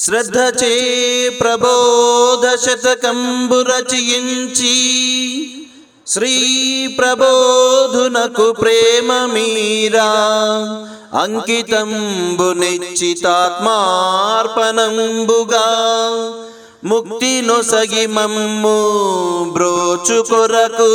శ్రద్ధచే ప్రబోధ శతకంబు రచయించి శ్రీ ప్రబోధునకు ప్రేమ మీరా అంకితంబు నిశ్చితాత్మార్పణంబుగా ముక్తి నొసగి మమ్ము బ్రోచు కొరకు